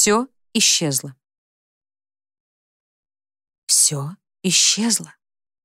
Все исчезло. Все исчезло.